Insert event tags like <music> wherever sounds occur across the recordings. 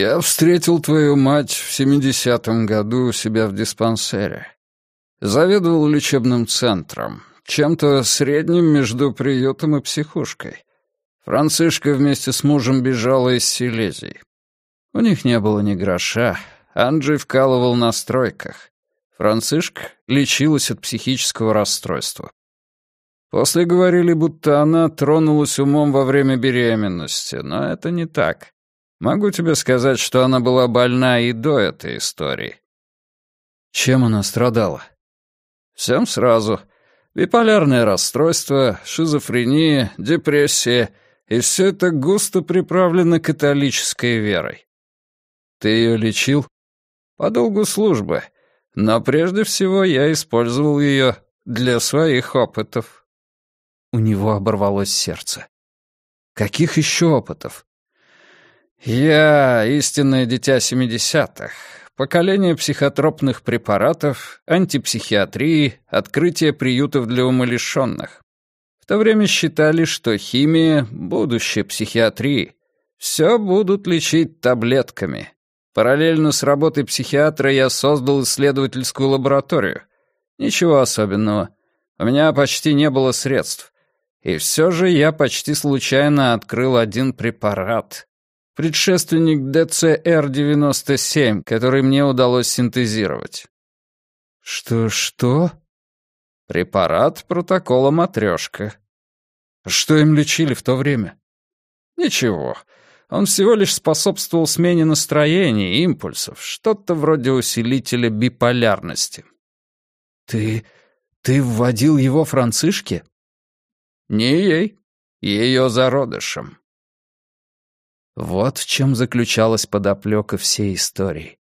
«Я встретил твою мать в семидесятом году у себя в диспансере. Заведовал лечебным центром, чем-то средним между приютом и психушкой. Францишка вместе с мужем бежала из Силезии. У них не было ни гроша, Анджей вкалывал на стройках. Францишка лечилась от психического расстройства. После говорили, будто она тронулась умом во время беременности, но это не так. Могу тебе сказать, что она была больна и до этой истории. Чем она страдала? Всем сразу. Биполярное расстройство, шизофрения, депрессия, и все это густо приправлено католической верой. Ты ее лечил? По долгу службы. Но прежде всего я использовал ее для своих опытов. У него оборвалось сердце. Каких еще опытов? Я истинное дитя 70-х. Поколение психотропных препаратов, антипсихиатрии, открытие приютов для умалишенных. В то время считали, что химия — будущее психиатрии. Все будут лечить таблетками. Параллельно с работой психиатра я создал исследовательскую лабораторию. Ничего особенного. У меня почти не было средств. И все же я почти случайно открыл один препарат — предшественник ДЦР-97, который мне удалось синтезировать. Что-что? Препарат протокола «Матрешка». Что им лечили в то время? Ничего. Он всего лишь способствовал смене настроения и импульсов, что-то вроде усилителя биполярности. Ты... ты вводил его Францишке? Не ей, ее зародышем. Вот в чем заключалась подоплека всей истории.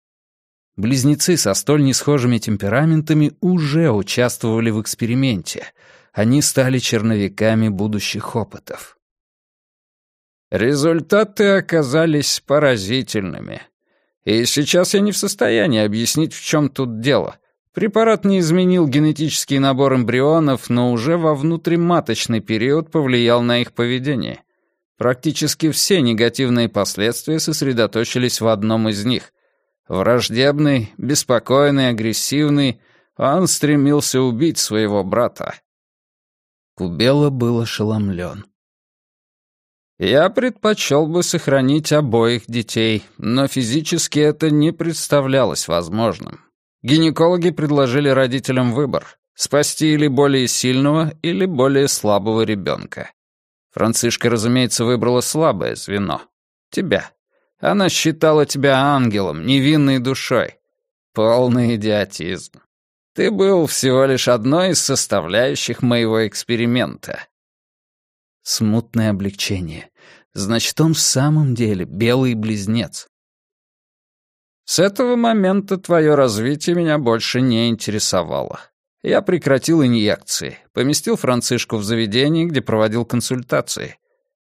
Близнецы со столь несхожими темпераментами уже участвовали в эксперименте. Они стали черновиками будущих опытов. Результаты оказались поразительными. И сейчас я не в состоянии объяснить, в чем тут дело. Препарат не изменил генетический набор эмбрионов, но уже во внутриматочный период повлиял на их поведение. Практически все негативные последствия сосредоточились в одном из них. Враждебный, беспокойный, агрессивный, он стремился убить своего брата. Кубела был ошеломлен. Я предпочел бы сохранить обоих детей, но физически это не представлялось возможным. Гинекологи предложили родителям выбор — спасти или более сильного, или более слабого ребенка. Францишка, разумеется, выбрала слабое звено. Тебя. Она считала тебя ангелом, невинной душой. Полный идиотизм. Ты был всего лишь одной из составляющих моего эксперимента. Смутное облегчение. Значит, он в самом деле белый близнец. С этого момента твое развитие меня больше не интересовало. Я прекратил инъекции, поместил Францишку в заведение, где проводил консультации.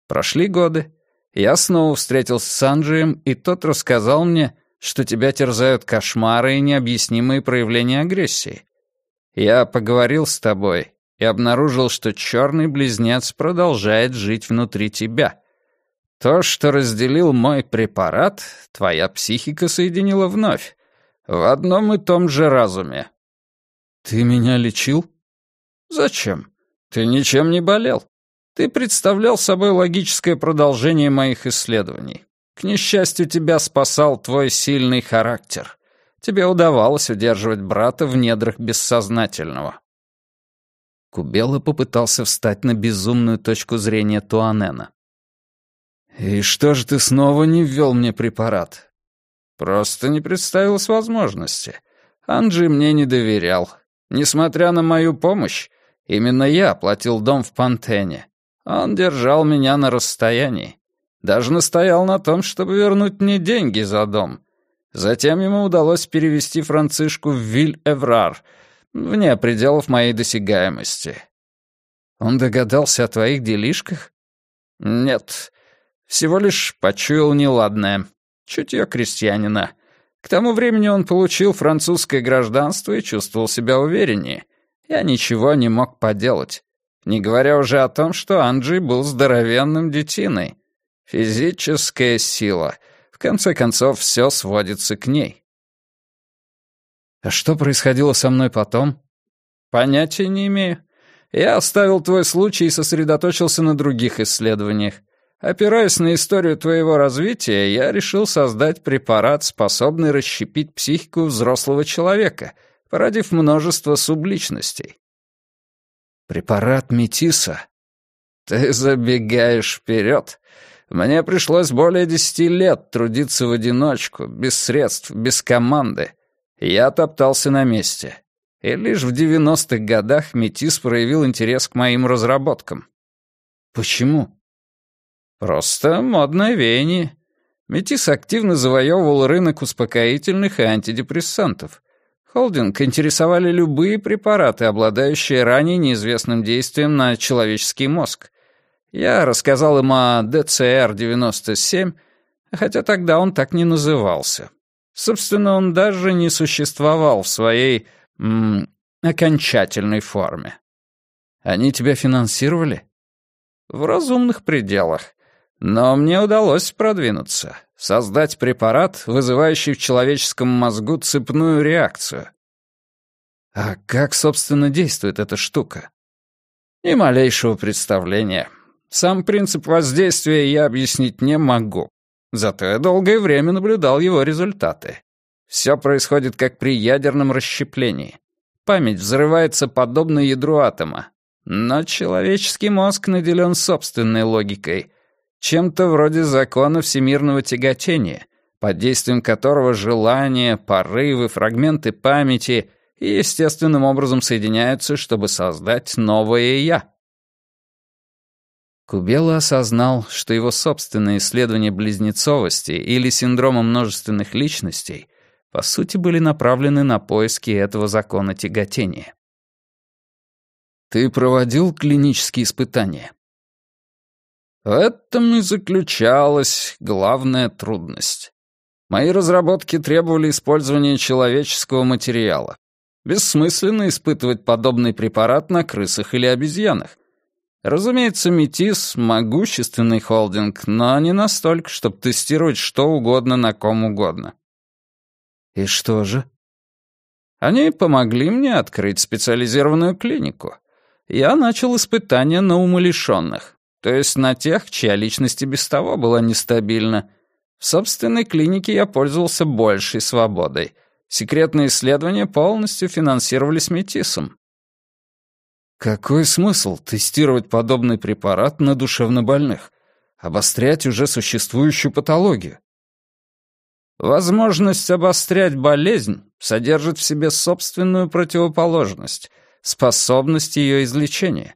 Прошли годы. Я снова встретился с Анджием, и тот рассказал мне, что тебя терзают кошмары и необъяснимые проявления агрессии. Я поговорил с тобой и обнаружил, что черный близнец продолжает жить внутри тебя. То, что разделил мой препарат, твоя психика соединила вновь, в одном и том же разуме, «Ты меня лечил?» «Зачем? Ты ничем не болел. Ты представлял собой логическое продолжение моих исследований. К несчастью, тебя спасал твой сильный характер. Тебе удавалось удерживать брата в недрах бессознательного». Кубела попытался встать на безумную точку зрения Туанена. «И что же ты снова не ввел мне препарат?» «Просто не представилось возможности. Анджи мне не доверял. Несмотря на мою помощь, именно я оплатил дом в Пантене. Он держал меня на расстоянии. Даже настоял на том, чтобы вернуть мне деньги за дом. Затем ему удалось перевести Францишку в Виль-Эврар, вне пределов моей досягаемости. Он догадался о твоих делишках? Нет, всего лишь почуял неладное. Чутье крестьянина — к тому времени он получил французское гражданство и чувствовал себя увереннее. Я ничего не мог поделать. Не говоря уже о том, что Анджей был здоровенным детиной. Физическая сила. В конце концов, все сводится к ней. А что происходило со мной потом? Понятия не имею. Я оставил твой случай и сосредоточился на других исследованиях. Опираясь на историю твоего развития, я решил создать препарат, способный расщепить психику взрослого человека, породив множество субличностей. Препарат Метиса? Ты забегаешь вперед. Мне пришлось более десяти лет трудиться в одиночку, без средств, без команды. Я топтался на месте. И лишь в девяностых годах Метис проявил интерес к моим разработкам. Почему? Просто модное веяние. Метис активно завоевывал рынок успокоительных и антидепрессантов. Холдинг интересовали любые препараты, обладающие ранее неизвестным действием на человеческий мозг. Я рассказал им о ДЦР-97, хотя тогда он так не назывался. Собственно, он даже не существовал в своей м, окончательной форме. Они тебя финансировали? В разумных пределах. Но мне удалось продвинуться, создать препарат, вызывающий в человеческом мозгу цепную реакцию. А как, собственно, действует эта штука? Ни малейшего представления. Сам принцип воздействия я объяснить не могу. Зато я долгое время наблюдал его результаты. Все происходит как при ядерном расщеплении. Память взрывается подобно ядру атома. Но человеческий мозг наделен собственной логикой, чем-то вроде закона всемирного тяготения, под действием которого желания, порывы, фрагменты памяти естественным образом соединяются, чтобы создать новое «я». Кубела осознал, что его собственные исследования близнецовости или синдрома множественных личностей по сути были направлены на поиски этого закона тяготения. «Ты проводил клинические испытания?» В этом и заключалась главная трудность. Мои разработки требовали использования человеческого материала. Бессмысленно испытывать подобный препарат на крысах или обезьянах. Разумеется, Метис — могущественный холдинг, но не настолько, чтобы тестировать что угодно на ком угодно. И что же? Они помогли мне открыть специализированную клинику. Я начал испытания на умалишенных. То есть на тех, чья личность и без того была нестабильна. В собственной клинике я пользовался большей свободой. Секретные исследования полностью финансировались Метисом. Какой смысл тестировать подобный препарат на душевнобольных? Обострять уже существующую патологию? Возможность обострять болезнь содержит в себе собственную противоположность, способность ее излечения.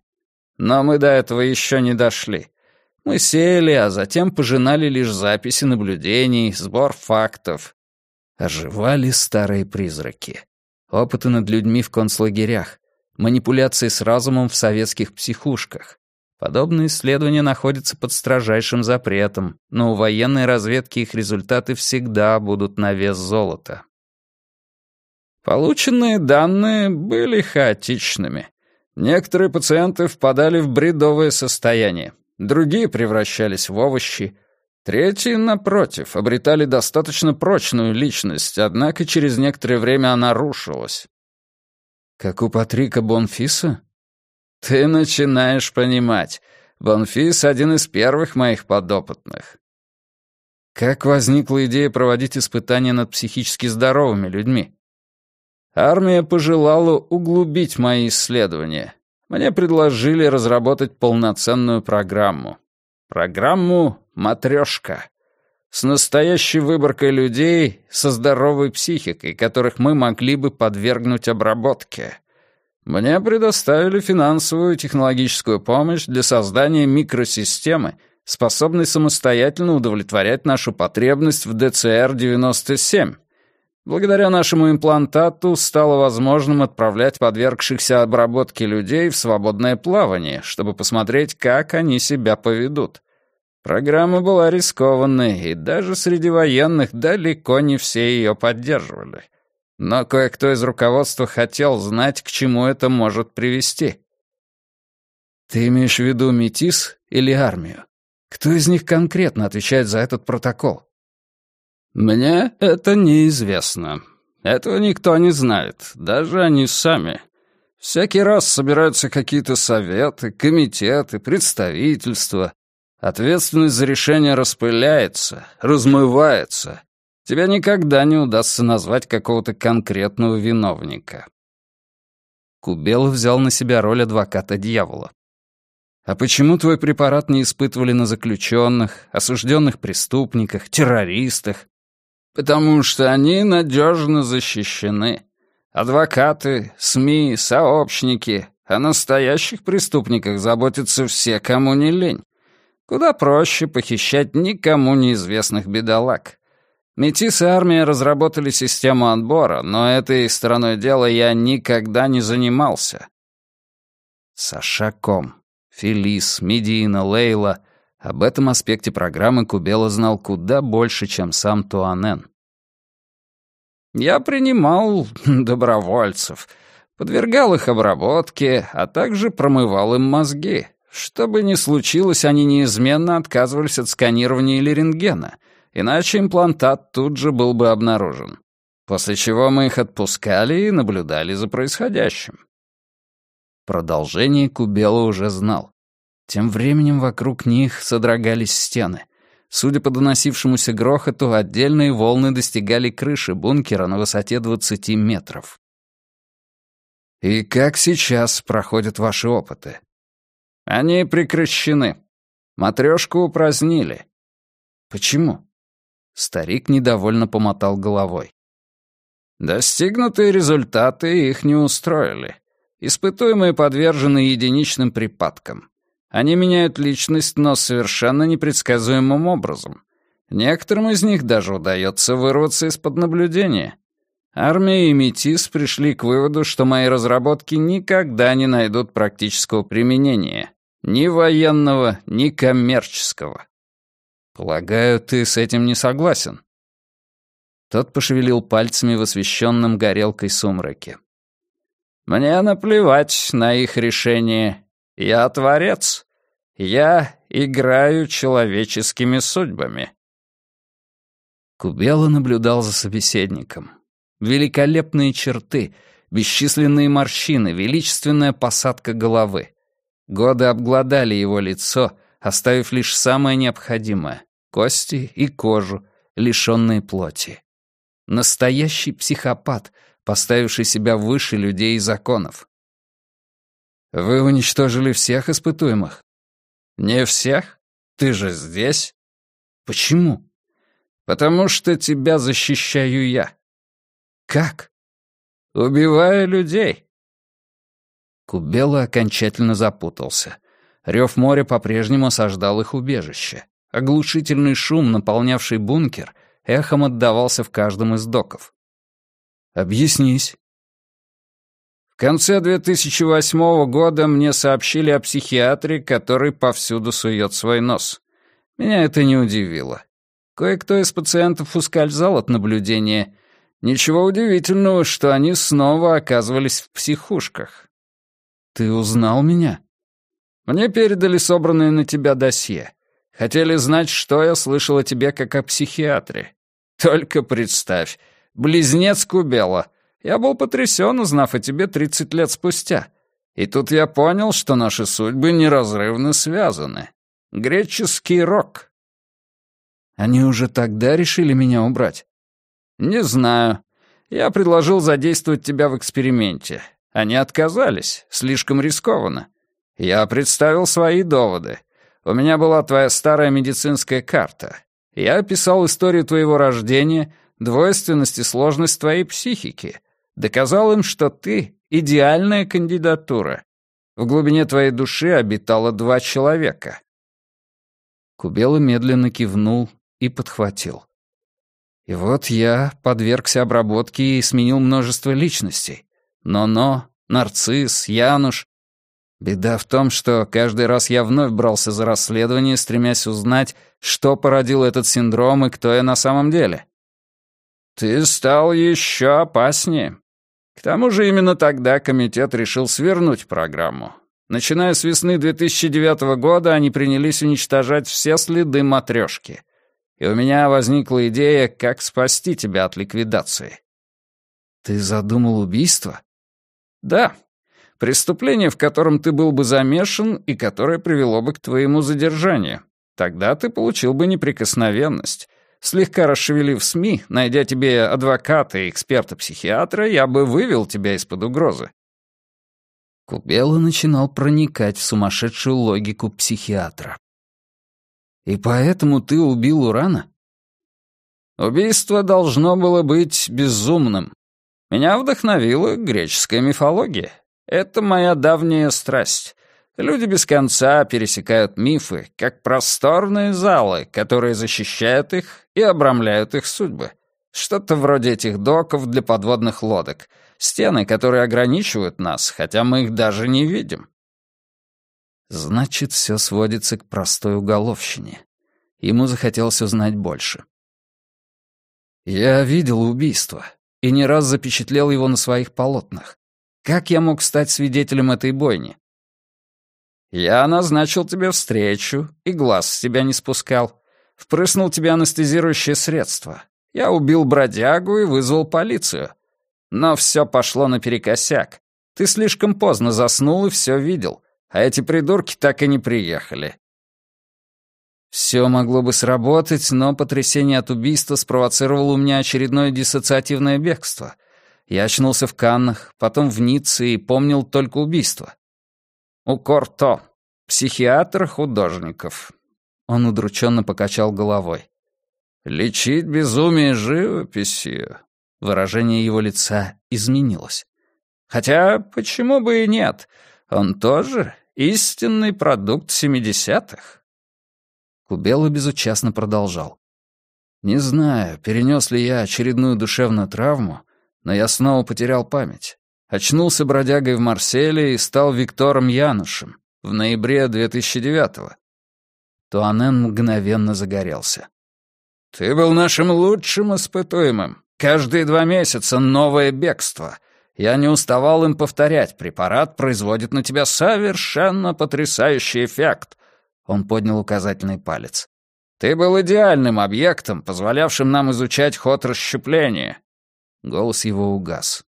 Но мы до этого еще не дошли. Мы сели, а затем пожинали лишь записи наблюдений, сбор фактов. Оживали старые призраки. Опыты над людьми в концлагерях. Манипуляции с разумом в советских психушках. Подобные исследования находятся под строжайшим запретом, но у военной разведки их результаты всегда будут на вес золота. Полученные данные были хаотичными. Некоторые пациенты впадали в бредовое состояние, другие превращались в овощи, третьи, напротив, обретали достаточно прочную личность, однако через некоторое время она рушилась. Как у Патрика Бонфиса? Ты начинаешь понимать. Бонфис — один из первых моих подопытных. Как возникла идея проводить испытания над психически здоровыми людьми? Армия пожелала углубить мои исследования. Мне предложили разработать полноценную программу. Программу «Матрёшка». С настоящей выборкой людей со здоровой психикой, которых мы могли бы подвергнуть обработке. Мне предоставили финансовую и технологическую помощь для создания микросистемы, способной самостоятельно удовлетворять нашу потребность в ДЦР-97, Благодаря нашему имплантату стало возможным отправлять подвергшихся обработке людей в свободное плавание, чтобы посмотреть, как они себя поведут. Программа была рискованной, и даже среди военных далеко не все ее поддерживали. Но кое-кто из руководства хотел знать, к чему это может привести. Ты имеешь в виду МИТИС или армию? Кто из них конкретно отвечает за этот протокол? «Мне это неизвестно. Этого никто не знает, даже они сами. Всякий раз собираются какие-то советы, комитеты, представительства. Ответственность за решение распыляется, размывается. Тебе никогда не удастся назвать какого-то конкретного виновника». Кубелов взял на себя роль адвоката дьявола. А почему твой препарат не испытывали на заключенных, осужденных преступниках, террористах? Потому что они надежно защищены. Адвокаты, СМИ, сообщники. О настоящих преступниках заботятся все, кому не лень. Куда проще похищать никому неизвестных бедолаг. Метис и армия разработали систему отбора, но этой стороной дела я никогда не занимался. Сашаком. Фелис, Медина, Лейла. Об этом аспекте программы Кубела знал куда больше, чем сам Туанен. «Я принимал <laughs> добровольцев, подвергал их обработке, а также промывал им мозги. Что бы ни случилось, они неизменно отказывались от сканирования или рентгена, иначе имплантат тут же был бы обнаружен. После чего мы их отпускали и наблюдали за происходящим. Продолжение Кубела уже знал. Тем временем вокруг них содрогались стены. Судя по доносившемуся грохоту, отдельные волны достигали крыши бункера на высоте 20 метров. «И как сейчас проходят ваши опыты?» «Они прекращены. Матрёшку упразднили». «Почему?» Старик недовольно помотал головой. «Достигнутые результаты их не устроили. Испытуемые подвержены единичным припадкам. Они меняют личность, но совершенно непредсказуемым образом. Некоторым из них даже удается вырваться из-под наблюдения. Армия и Метис пришли к выводу, что мои разработки никогда не найдут практического применения. Ни военного, ни коммерческого. Полагаю, ты с этим не согласен?» Тот пошевелил пальцами в освещенном горелкой сумраке. Мне наплевать на их решение. Я творец. Я играю человеческими судьбами. Кубела наблюдал за собеседником. Великолепные черты, бесчисленные морщины, величественная посадка головы. Годы обглодали его лицо, оставив лишь самое необходимое — кости и кожу, лишенные плоти. Настоящий психопат — поставивший себя выше людей и законов. Вы уничтожили всех испытуемых? Не всех? Ты же здесь? Почему? Потому что тебя защищаю я. Как? Убивая людей. Кубела окончательно запутался. Рев моря по-прежнему осаждал их убежище. Оглушительный шум, наполнявший бункер, эхом отдавался в каждом из доков. Объяснись. Конце 2008 года мне сообщили о психиатре, который повсюду сует свой нос. Меня это не удивило. Кое-кто из пациентов ускользал от наблюдения. Ничего удивительного, что они снова оказывались в психушках. Ты узнал меня? Мне передали собранное на тебя досье. Хотели знать, что я слышал о тебе как о психиатре. Только представь, Близнец Кубела. Я был потрясен, узнав о тебе 30 лет спустя. И тут я понял, что наши судьбы неразрывно связаны. Греческий рок. Они уже тогда решили меня убрать? Не знаю. Я предложил задействовать тебя в эксперименте. Они отказались. Слишком рискованно. Я представил свои доводы. У меня была твоя старая медицинская карта. Я описал историю твоего рождения, двойственность и сложность твоей психики. Доказал им, что ты — идеальная кандидатура. В глубине твоей души обитало два человека». Кубела медленно кивнул и подхватил. И вот я подвергся обработке и сменил множество личностей. Но-но, нарцисс, Януш. Беда в том, что каждый раз я вновь брался за расследование, стремясь узнать, что породил этот синдром и кто я на самом деле. Ты стал еще опаснее. К тому же именно тогда комитет решил свернуть программу. Начиная с весны 2009 года они принялись уничтожать все следы матрешки. и у меня возникла идея, как спасти тебя от ликвидации». «Ты задумал убийство?» «Да. Преступление, в котором ты был бы замешан и которое привело бы к твоему задержанию. Тогда ты получил бы неприкосновенность. Слегка расшевелив СМИ, найдя тебе адвоката и эксперта-психиатра, я бы вывел тебя из-под угрозы. Кубела начинал проникать в сумасшедшую логику психиатра. «И поэтому ты убил Урана?» «Убийство должно было быть безумным. Меня вдохновила греческая мифология. Это моя давняя страсть. Люди без конца пересекают мифы, как просторные залы, которые защищают их и обрамляют их судьбы. Что-то вроде этих доков для подводных лодок. Стены, которые ограничивают нас, хотя мы их даже не видим. Значит, все сводится к простой уголовщине. Ему захотелось узнать больше. Я видел убийство и не раз запечатлел его на своих полотнах. Как я мог стать свидетелем этой бойни? Я назначил тебе встречу и глаз с тебя не спускал. Впрыснул тебе анестезирующее средство. Я убил бродягу и вызвал полицию. Но все пошло наперекосяк. Ты слишком поздно заснул и все видел, а эти придурки так и не приехали. Все могло бы сработать, но потрясение от убийства спровоцировало у меня очередное диссоциативное бегство. Я очнулся в Каннах, потом в Ницце и помнил только убийство. У Корто, психиатр художников. Он удрученно покачал головой. Лечить безумие живописью. Выражение его лица изменилось. Хотя, почему бы и нет? Он тоже истинный продукт семидесятых. Кубела безучастно продолжал. Не знаю, перенес ли я очередную душевную травму, но я снова потерял память. Очнулся бродягой в Марселе и стал Виктором Янушем в ноябре 2009-го. Туанен мгновенно загорелся. «Ты был нашим лучшим испытуемым. Каждые два месяца новое бегство. Я не уставал им повторять. Препарат производит на тебя совершенно потрясающий эффект». Он поднял указательный палец. «Ты был идеальным объектом, позволявшим нам изучать ход расщепления». Голос его угас.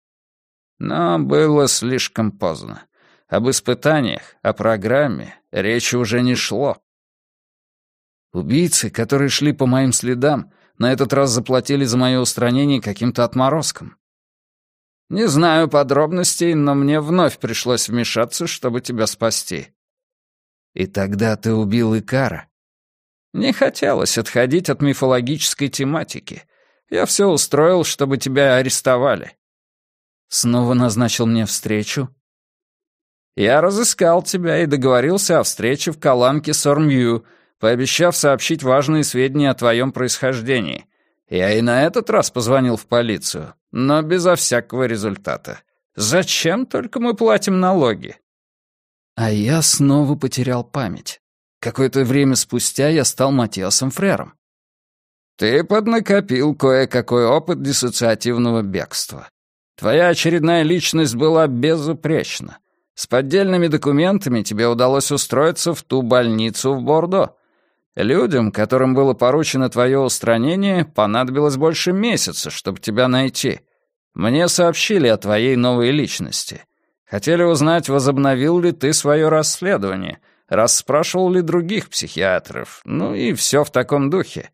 Но было слишком поздно. Об испытаниях, о программе речи уже не шло. Убийцы, которые шли по моим следам, на этот раз заплатили за мое устранение каким-то отморозком. Не знаю подробностей, но мне вновь пришлось вмешаться, чтобы тебя спасти. И тогда ты убил Икара. Не хотелось отходить от мифологической тематики. Я все устроил, чтобы тебя арестовали. Снова назначил мне встречу. Я разыскал тебя и договорился о встрече в Каланке Сормью, пообещав сообщить важные сведения о твоем происхождении. Я и на этот раз позвонил в полицию, но безо всякого результата. Зачем только мы платим налоги? А я снова потерял память. Какое-то время спустя я стал Матиасом Фрером. Ты поднакопил кое-какой опыт диссоциативного бегства. Твоя очередная личность была безупречна. С поддельными документами тебе удалось устроиться в ту больницу в Бордо. Людям, которым было поручено твое устранение, понадобилось больше месяца, чтобы тебя найти. Мне сообщили о твоей новой личности. Хотели узнать, возобновил ли ты свое расследование, расспрашивал ли других психиатров, ну и все в таком духе.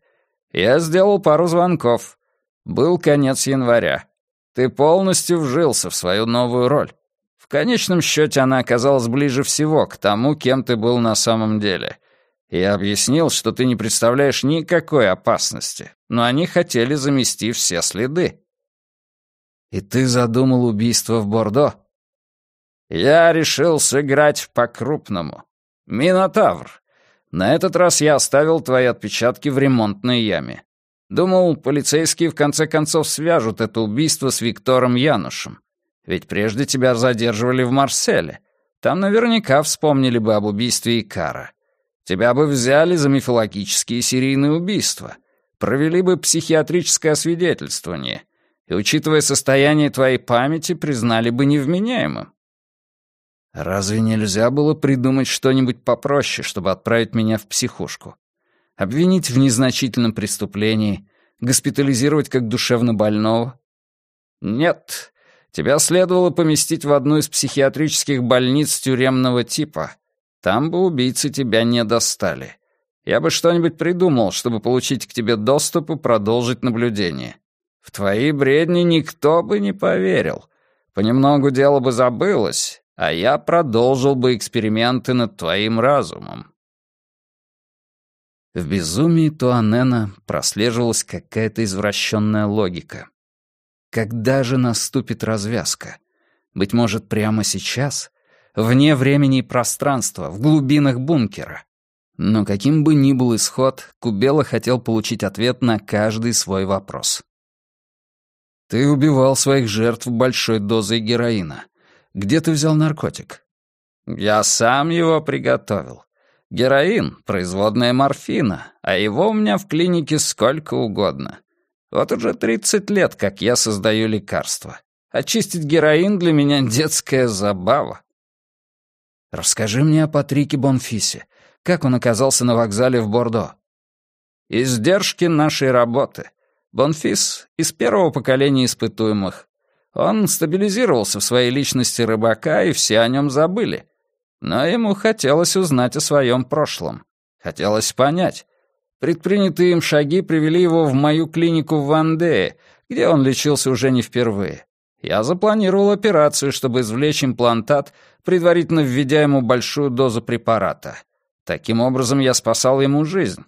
Я сделал пару звонков. Был конец января. Ты полностью вжился в свою новую роль. В конечном счете она оказалась ближе всего к тому, кем ты был на самом деле. Я объяснил, что ты не представляешь никакой опасности, но они хотели замести все следы. И ты задумал убийство в Бордо? Я решил сыграть по-крупному. Минотавр. На этот раз я оставил твои отпечатки в ремонтной яме. Думал, полицейские в конце концов свяжут это убийство с Виктором Янушем. Ведь прежде тебя задерживали в Марселе. Там наверняка вспомнили бы об убийстве Икара. Тебя бы взяли за мифологические серийные убийства. Провели бы психиатрическое освидетельствование. И, учитывая состояние твоей памяти, признали бы невменяемым. Разве нельзя было придумать что-нибудь попроще, чтобы отправить меня в психушку? Обвинить в незначительном преступлении? Госпитализировать как душевно больного? Нет, тебя следовало поместить в одну из психиатрических больниц тюремного типа. Там бы убийцы тебя не достали. Я бы что-нибудь придумал, чтобы получить к тебе доступ и продолжить наблюдение. В твои бредни никто бы не поверил. Понемногу дело бы забылось, а я продолжил бы эксперименты над твоим разумом. В безумии Туанена прослеживалась какая-то извращенная логика. Когда же наступит развязка? Быть может, прямо сейчас? Вне времени и пространства, в глубинах бункера. Но каким бы ни был исход, Кубела хотел получить ответ на каждый свой вопрос. «Ты убивал своих жертв большой дозой героина. Где ты взял наркотик?» «Я сам его приготовил. Героин — производная морфина, а его у меня в клинике сколько угодно. Вот уже 30 лет, как я создаю лекарства. Очистить героин для меня детская забава». «Расскажи мне о Патрике Бонфисе. Как он оказался на вокзале в Бордо? Издержки нашей работы. Бонфис из первого поколения испытуемых. Он стабилизировался в своей личности рыбака, и все о нем забыли. Но ему хотелось узнать о своем прошлом. Хотелось понять. Предпринятые им шаги привели его в мою клинику в Вандее, где он лечился уже не впервые. Я запланировал операцию, чтобы извлечь имплантат, предварительно введя ему большую дозу препарата. Таким образом, я спасал ему жизнь.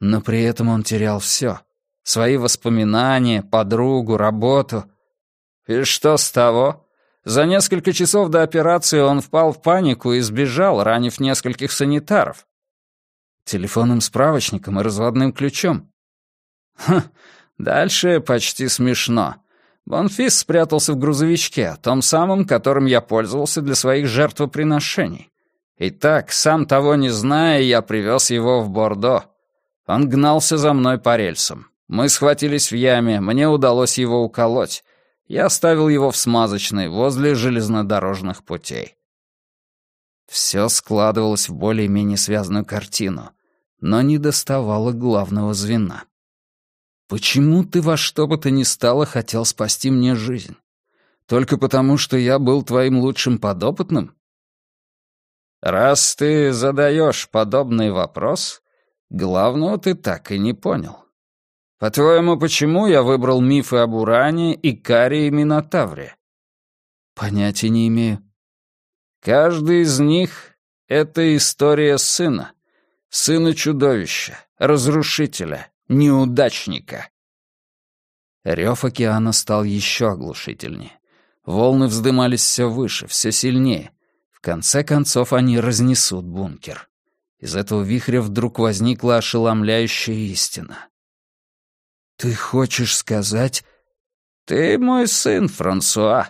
Но при этом он терял все. Свои воспоминания, подругу, работу. И что с того? За несколько часов до операции он впал в панику и сбежал, ранив нескольких санитаров. Телефонным справочником и разводным ключом. Ха, дальше почти смешно. Бонфис спрятался в грузовичке, том самом, которым я пользовался для своих жертвоприношений. Итак, сам того не зная, я привез его в Бордо. Он гнался за мной по рельсам. Мы схватились в яме, мне удалось его уколоть. Я оставил его в смазочной, возле железнодорожных путей. Все складывалось в более-менее связанную картину, но не доставало главного звена. «Почему ты во что бы то ни стало хотел спасти мне жизнь? Только потому, что я был твоим лучшим подопытным? Раз ты задаешь подобный вопрос, главного ты так и не понял. По-твоему, почему я выбрал мифы об Уране, Икаре и Минотавре? Понятия не имею. Каждый из них — это история сына. Сына чудовища, разрушителя, неудачника. Рев океана стал еще оглушительнее. Волны вздымались все выше, все сильнее конце концов, они разнесут бункер. Из этого вихря вдруг возникла ошеломляющая истина. «Ты хочешь сказать...» «Ты мой сын, Франсуа.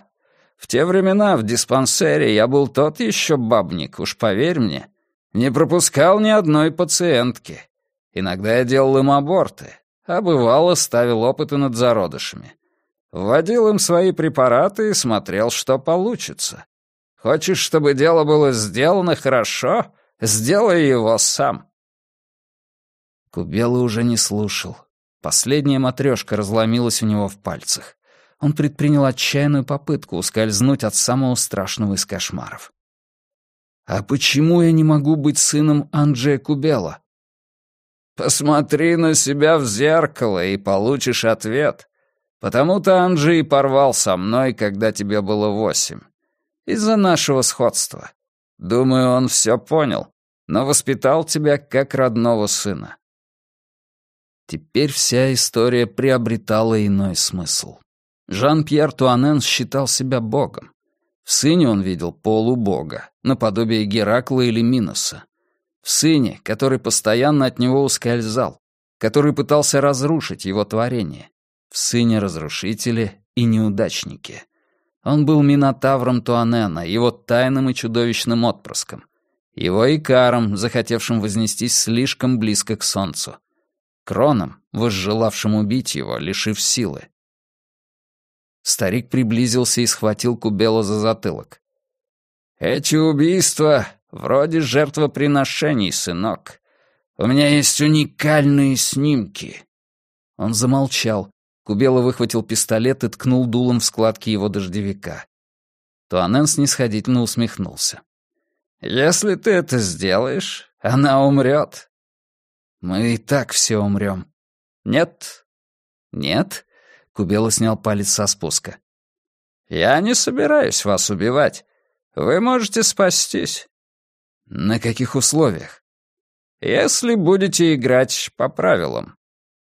В те времена в диспансере я был тот еще бабник, уж поверь мне. Не пропускал ни одной пациентки. Иногда я делал им аборты, а бывало ставил опыты над зародышами. Вводил им свои препараты и смотрел, что получится. Хочешь, чтобы дело было сделано хорошо? Сделай его сам». Кубела уже не слушал. Последняя матрешка разломилась у него в пальцах. Он предпринял отчаянную попытку ускользнуть от самого страшного из кошмаров. «А почему я не могу быть сыном Анджея Кубела?» «Посмотри на себя в зеркало и получишь ответ. Потому-то Анджей порвал со мной, когда тебе было восемь. Из-за нашего сходства. Думаю, он все понял, но воспитал тебя как родного сына. Теперь вся история приобретала иной смысл. Жан-Пьер Туанен считал себя богом. В сыне он видел полубога, наподобие Геракла или Миноса. В сыне, который постоянно от него ускользал, который пытался разрушить его творение. В сыне разрушители и неудачники — он был Минотавром Туанена, его тайным и чудовищным отпрыском. Его Икаром, захотевшим вознестись слишком близко к солнцу. Кроном, возжелавшим убить его, лишив силы. Старик приблизился и схватил Кубела за затылок. «Эти убийства вроде жертвоприношений, сынок. У меня есть уникальные снимки». Он замолчал. Кубела выхватил пистолет и ткнул дулом в складки его дождевика. Туанен снисходительно усмехнулся. «Если ты это сделаешь, она умрет». «Мы и так все умрем». «Нет». «Нет?» — Кубела снял палец со спуска. «Я не собираюсь вас убивать. Вы можете спастись». «На каких условиях?» «Если будете играть по правилам».